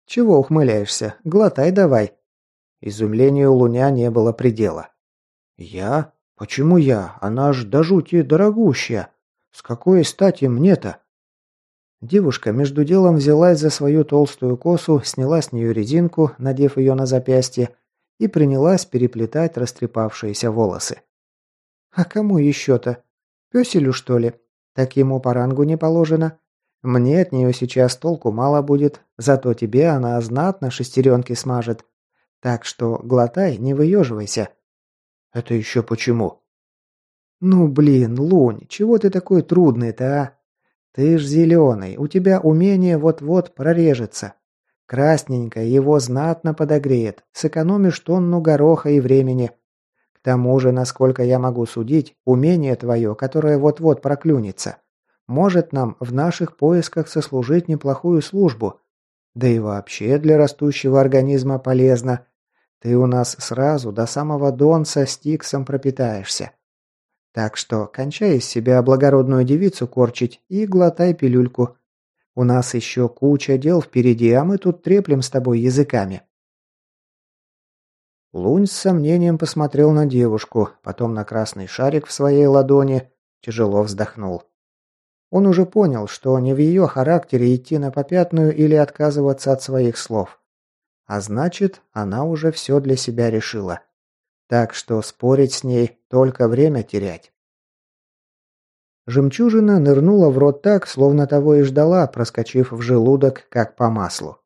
«Чего ухмыляешься? Глотай давай». Изумлению Луня не было предела. «Я? Почему я? Она ж до жути дорогущая. С какой стати мне-то?» Девушка между делом взялась за свою толстую косу, сняла с нее резинку, надев ее на запястье, и принялась переплетать растрепавшиеся волосы. «А кому еще-то? Песелю, что ли? Так ему по рангу не положено. Мне от нее сейчас толку мало будет, зато тебе она знатно шестеренки смажет. Так что глотай, не выеживайся». «Это еще почему?» «Ну, блин, Лунь, чего ты такой трудный-то, а? Ты ж зеленый, у тебя умение вот-вот прорежется. Красненькое его знатно подогреет, сэкономишь тонну гороха и времени. К тому же, насколько я могу судить, умение твое, которое вот-вот проклюнется, может нам в наших поисках сослужить неплохую службу. Да и вообще для растущего организма полезно. Ты у нас сразу до самого донца стиксом пропитаешься. Так что кончай из себя благородную девицу корчить и глотай пилюльку. У нас еще куча дел впереди, а мы тут треплем с тобой языками. Лунь с сомнением посмотрел на девушку, потом на красный шарик в своей ладони, тяжело вздохнул. Он уже понял, что не в ее характере идти на попятную или отказываться от своих слов. А значит, она уже все для себя решила. Так что спорить с ней только время терять. Жемчужина нырнула в рот так, словно того и ждала, проскочив в желудок, как по маслу.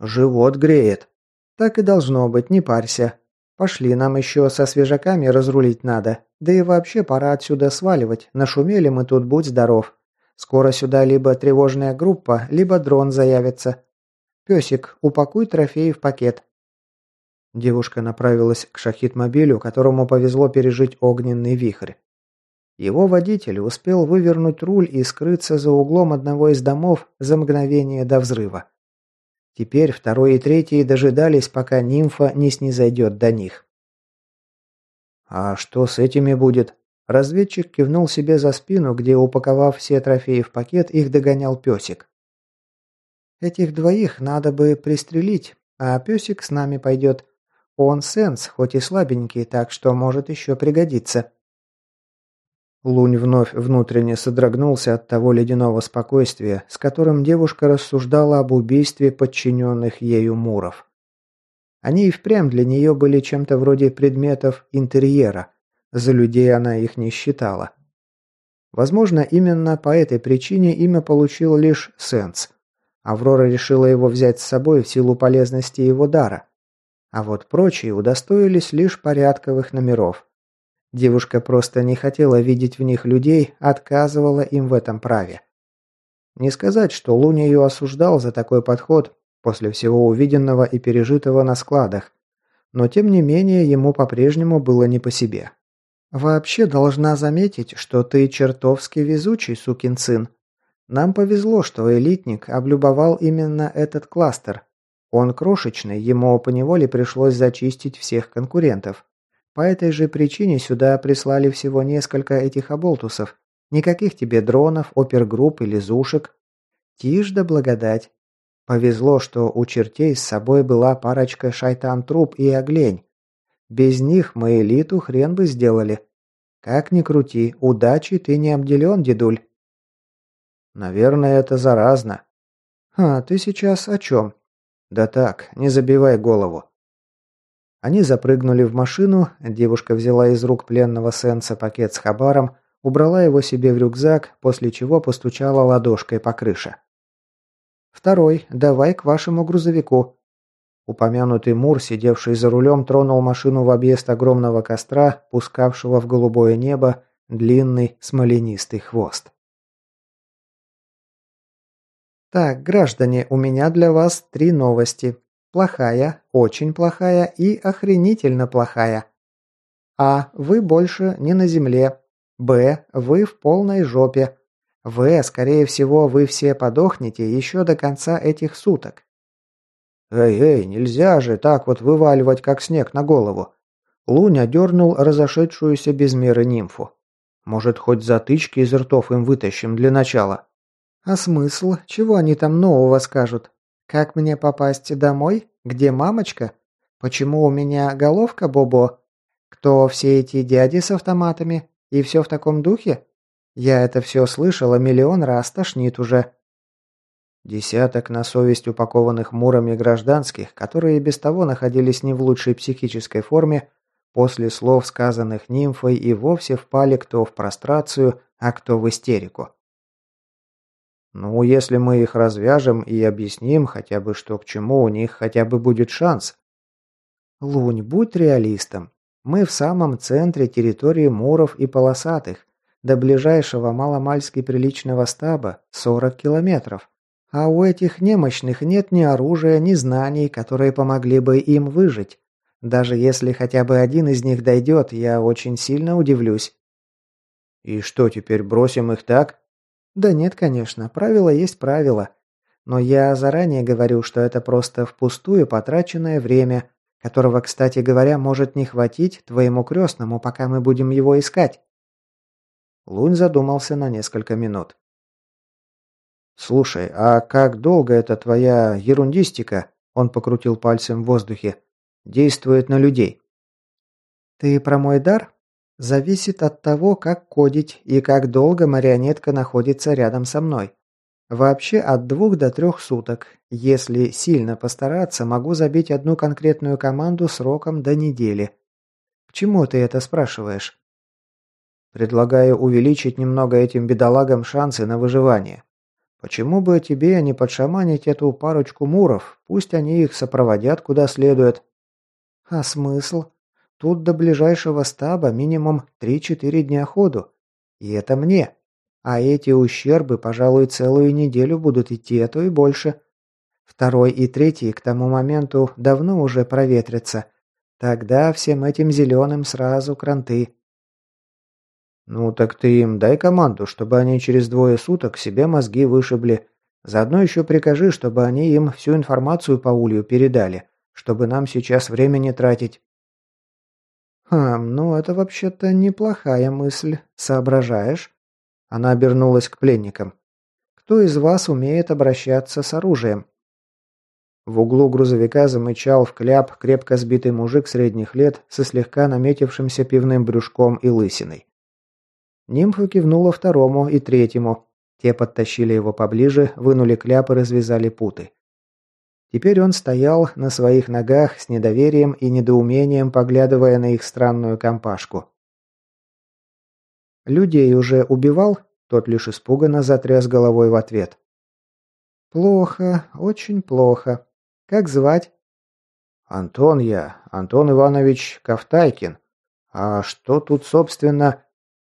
«Живот греет», «Так и должно быть, не парься. Пошли, нам еще со свежаками разрулить надо. Да и вообще пора отсюда сваливать. Нашумели мы тут, будь здоров. Скоро сюда либо тревожная группа, либо дрон заявится. Песик, упакуй трофеи в пакет». Девушка направилась к шахид-мобилю, которому повезло пережить огненный вихрь. Его водитель успел вывернуть руль и скрыться за углом одного из домов за мгновение до взрыва. Теперь второй и третий дожидались, пока нимфа не снизойдет до них. «А что с этими будет?» Разведчик кивнул себе за спину, где, упаковав все трофеи в пакет, их догонял песик. «Этих двоих надо бы пристрелить, а песик с нами пойдет. Он сенс, хоть и слабенький, так что может еще пригодиться». Лунь вновь внутренне содрогнулся от того ледяного спокойствия, с которым девушка рассуждала об убийстве подчиненных ею муров. Они и впрямь для нее были чем-то вроде предметов интерьера. За людей она их не считала. Возможно, именно по этой причине имя получил лишь Сенс. Аврора решила его взять с собой в силу полезности его дара. А вот прочие удостоились лишь порядковых номеров. Девушка просто не хотела видеть в них людей, отказывала им в этом праве. Не сказать, что Лунь ее осуждал за такой подход после всего увиденного и пережитого на складах, но тем не менее ему по-прежнему было не по себе. «Вообще должна заметить, что ты чертовски везучий, сукин сын. Нам повезло, что элитник облюбовал именно этот кластер. Он крошечный, ему поневоле пришлось зачистить всех конкурентов. По этой же причине сюда прислали всего несколько этих оболтусов. Никаких тебе дронов, опергрупп или зушек. Тишь да благодать. Повезло, что у чертей с собой была парочка шайтан-труп и оглень. Без них мы элиту хрен бы сделали. Как ни крути, удачи ты не обделен, дедуль. Наверное, это заразно. А, ты сейчас о чем? Да так, не забивай голову. Они запрыгнули в машину, девушка взяла из рук пленного Сенса пакет с хабаром, убрала его себе в рюкзак, после чего постучала ладошкой по крыше. «Второй, давай к вашему грузовику». Упомянутый Мур, сидевший за рулем, тронул машину в объезд огромного костра, пускавшего в голубое небо длинный смоленистый хвост. «Так, граждане, у меня для вас три новости. Плохая, очень плохая и охренительно плохая. А. Вы больше не на земле. Б. Вы в полной жопе. В. Скорее всего, вы все подохнете еще до конца этих суток. «Эй, эй, нельзя же так вот вываливать, как снег на голову!» Луня дернул разошедшуюся без меры нимфу. «Может, хоть затычки из ртов им вытащим для начала?» «А смысл? Чего они там нового скажут? Как мне попасть домой? Где мамочка? Почему у меня головка Бобо? Кто все эти дяди с автоматами? И все в таком духе? Я это все слышала миллион раз, тошнит уже. Десяток на совесть упакованных мурами гражданских, которые без того находились не в лучшей психической форме, после слов, сказанных нимфой, и вовсе впали кто в прострацию, а кто в истерику. Ну, если мы их развяжем и объясним хотя бы что к чему, у них хотя бы будет шанс. Лунь, будь реалистом. Мы в самом центре территории муров и полосатых. До ближайшего маломальски приличного стаба 40 километров. А у этих немощных нет ни оружия, ни знаний, которые помогли бы им выжить. Даже если хотя бы один из них дойдет, я очень сильно удивлюсь. И что, теперь бросим их так? Да нет, конечно, правило есть правило. Но я заранее говорю, что это просто впустую потраченное время, которого, кстати говоря, может не хватить твоему крестному, пока мы будем его искать. Лунь задумался на несколько минут. «Слушай, а как долго эта твоя ерундистика?» Он покрутил пальцем в воздухе. «Действует на людей». «Ты про мой дар?» Зависит от того, как кодить и как долго марионетка находится рядом со мной. Вообще от двух до трех суток. Если сильно постараться, могу забить одну конкретную команду сроком до недели. К чему ты это спрашиваешь? Предлагаю увеличить немного этим бедолагам шансы на выживание. Почему бы тебе не подшаманить эту парочку муров? Пусть они их сопроводят куда следует. А смысл? Тут до ближайшего стаба минимум 3-4 дня ходу. И это мне. А эти ущербы, пожалуй, целую неделю будут идти, а то и больше. Второй и третий к тому моменту давно уже проветрятся. Тогда всем этим зеленым сразу кранты. Ну так ты им дай команду, чтобы они через двое суток себе мозги вышибли. Заодно еще прикажи, чтобы они им всю информацию по улью передали, чтобы нам сейчас времени тратить. «Хм, ну это вообще-то неплохая мысль. Соображаешь?» Она обернулась к пленникам. «Кто из вас умеет обращаться с оружием?» В углу грузовика замычал в кляп крепко сбитый мужик средних лет со слегка наметившимся пивным брюшком и лысиной. Нимфа кивнула второму и третьему. Те подтащили его поближе, вынули кляп и развязали путы. Теперь он стоял на своих ногах с недоверием и недоумением, поглядывая на их странную компашку. «Людей уже убивал?» Тот лишь испуганно затряс головой в ответ. «Плохо, очень плохо. Как звать?» «Антон я, Антон Иванович Ковтайкин. А что тут, собственно...»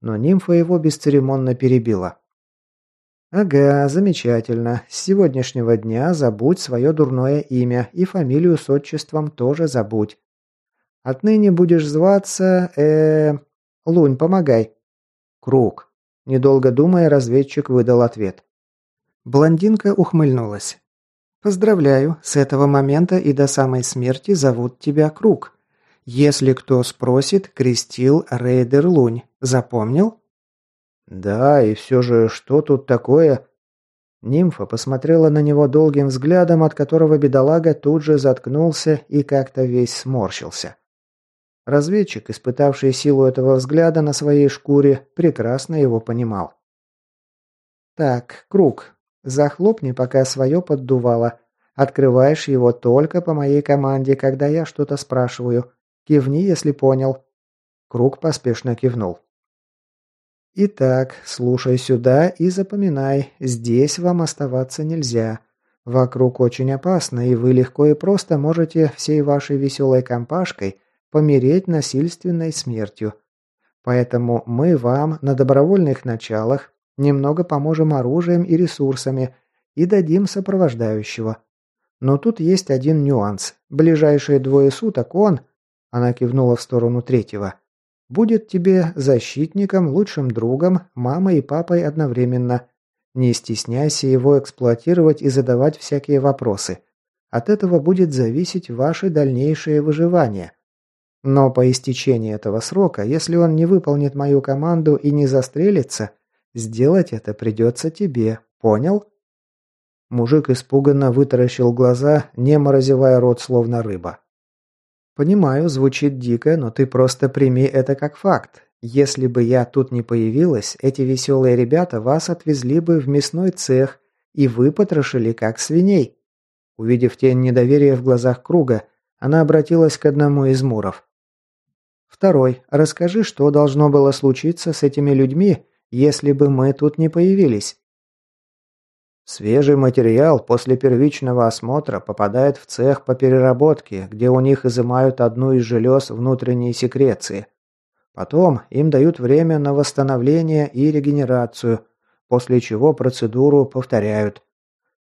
Но нимфа его бесцеремонно перебила. «Ага, замечательно. С сегодняшнего дня забудь свое дурное имя и фамилию с отчеством тоже забудь. Отныне будешь зваться... э Лунь, помогай». «Круг». Недолго думая, разведчик выдал ответ. Блондинка ухмыльнулась. Поздравляю, с этого момента и до самой смерти зовут тебя Круг. Если кто спросит, крестил Рейдер Лунь. Запомнил? Да, и все же, что тут такое? Нимфа посмотрела на него долгим взглядом, от которого бедолага тут же заткнулся и как-то весь сморщился. Разведчик, испытавший силу этого взгляда на своей шкуре, прекрасно его понимал. «Так, Круг, Захлопни пока свое поддувало. Открываешь его только по моей команде, когда я что-то спрашиваю. Кивни, если понял». Круг поспешно кивнул. «Итак, слушай сюда и запоминай, здесь вам оставаться нельзя. Вокруг очень опасно, и вы легко и просто можете всей вашей веселой компашкой помереть насильственной смертью. Поэтому мы вам на добровольных началах Немного поможем оружием и ресурсами и дадим сопровождающего. Но тут есть один нюанс. Ближайшие двое суток он, она кивнула в сторону третьего, будет тебе защитником, лучшим другом, мамой и папой одновременно. Не стесняйся его эксплуатировать и задавать всякие вопросы. От этого будет зависеть ваше дальнейшее выживание. Но по истечении этого срока, если он не выполнит мою команду и не застрелится, Сделать это придется тебе, понял?» Мужик испуганно вытаращил глаза, немо разевая рот, словно рыба. «Понимаю, звучит дико, но ты просто прими это как факт. Если бы я тут не появилась, эти веселые ребята вас отвезли бы в мясной цех и выпотрошили, как свиней». Увидев тень недоверия в глазах круга, она обратилась к одному из муров. «Второй. Расскажи, что должно было случиться с этими людьми, если бы мы тут не появились. Свежий материал после первичного осмотра попадает в цех по переработке, где у них изымают одну из желез внутренней секреции. Потом им дают время на восстановление и регенерацию, после чего процедуру повторяют.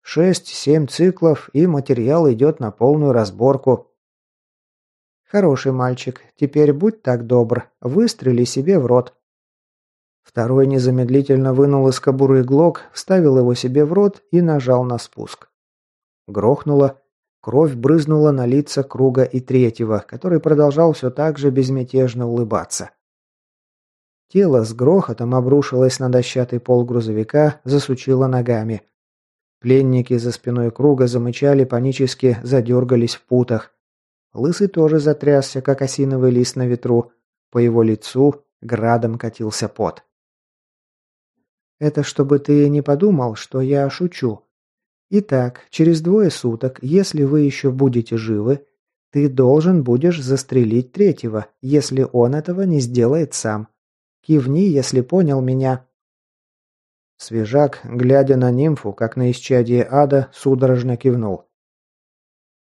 Шесть-семь циклов, и материал идет на полную разборку. «Хороший мальчик, теперь будь так добр, выстрели себе в рот», Второй незамедлительно вынул из кобуры глок, вставил его себе в рот и нажал на спуск. Грохнуло. Кровь брызнула на лица круга и третьего, который продолжал все так же безмятежно улыбаться. Тело с грохотом обрушилось на дощатый пол грузовика, засучило ногами. Пленники за спиной круга замычали, панически задергались в путах. Лысый тоже затрясся, как осиновый лист на ветру. По его лицу градом катился пот. Это чтобы ты не подумал, что я шучу. Итак, через двое суток, если вы еще будете живы, ты должен будешь застрелить третьего, если он этого не сделает сам. Кивни, если понял меня». Свежак, глядя на нимфу, как на исчадие ада, судорожно кивнул.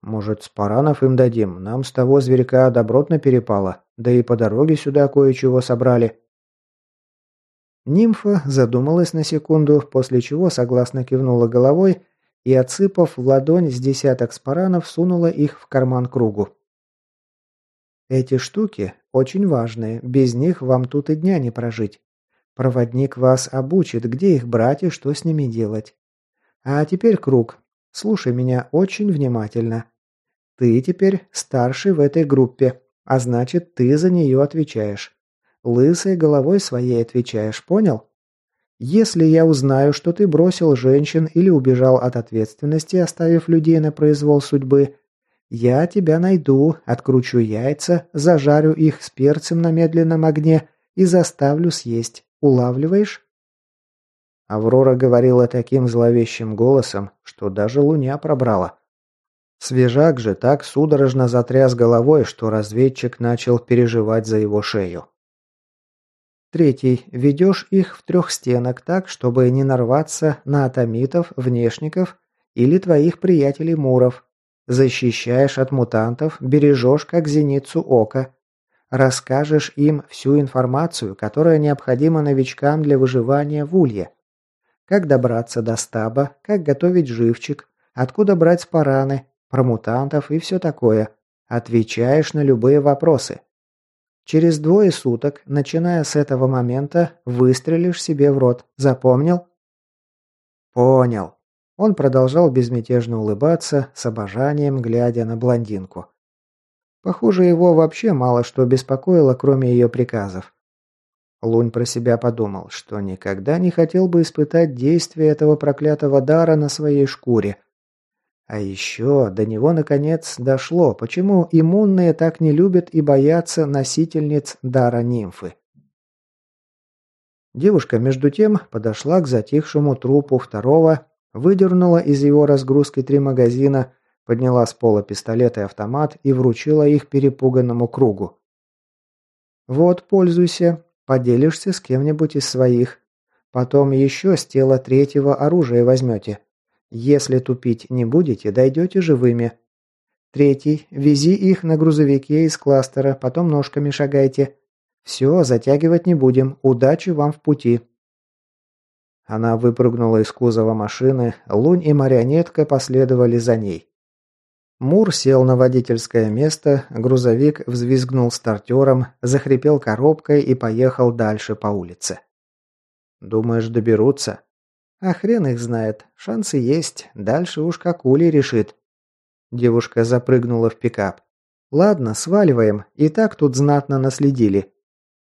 «Может, спаранов им дадим? Нам с того зверька добротно перепало, да и по дороге сюда кое-чего собрали». Нимфа задумалась на секунду, после чего согласно кивнула головой и, отсыпав в ладонь с десяток спаранов, сунула их в карман кругу. «Эти штуки очень важные, без них вам тут и дня не прожить. Проводник вас обучит, где их брать и что с ними делать. А теперь, Круг, слушай меня очень внимательно. Ты теперь старший в этой группе, а значит, ты за нее отвечаешь. Лысой головой своей отвечаешь, понял? Если я узнаю, что ты бросил женщин или убежал от ответственности, оставив людей на произвол судьбы, я тебя найду, откручу яйца, зажарю их с перцем на медленном огне и заставлю съесть. Улавливаешь?» Аврора говорила таким зловещим голосом, что даже луня пробрала. Свежак же так судорожно затряс головой, что разведчик начал переживать за его шею. Третий. Ведешь их в трех стенок так, чтобы не нарваться на атомитов, внешников или твоих приятелей-муров. Защищаешь от мутантов, бережешь как зеницу ока. Расскажешь им всю информацию, которая необходима новичкам для выживания в улье. Как добраться до стаба, как готовить живчик, откуда брать спараны, про мутантов и все такое. Отвечаешь на любые вопросы. Через двое суток, начиная с этого момента, выстрелишь себе в рот. Запомнил? Понял. Он продолжал безмятежно улыбаться, с обожанием глядя на блондинку. Похоже, его вообще мало что беспокоило, кроме ее приказов. Лунь про себя подумал, что никогда не хотел бы испытать действие этого проклятого дара на своей шкуре, а еще до него наконец дошло, почему иммунные так не любят и боятся носительниц дара нимфы. Девушка, между тем, подошла к затихшему трупу второго, выдернула из его разгрузки три магазина, подняла с пола пистолет и автомат и вручила их перепуганному кругу. «Вот, пользуйся, поделишься с кем-нибудь из своих. Потом еще с тела третьего оружие возьмете. Если тупить не будете, дойдете живыми. Третий. Вези их на грузовике из кластера, потом ножками шагайте. Все, затягивать не будем. Удачи вам в пути. Она выпрыгнула из кузова машины, Лунь и марионетка последовали за ней. Мур сел на водительское место, грузовик взвизгнул стартером, захрипел коробкой и поехал дальше по улице. «Думаешь, доберутся?» А хрен их знает. Шансы есть. Дальше уж как Ули решит. Девушка запрыгнула в пикап. Ладно, сваливаем. И так тут знатно наследили.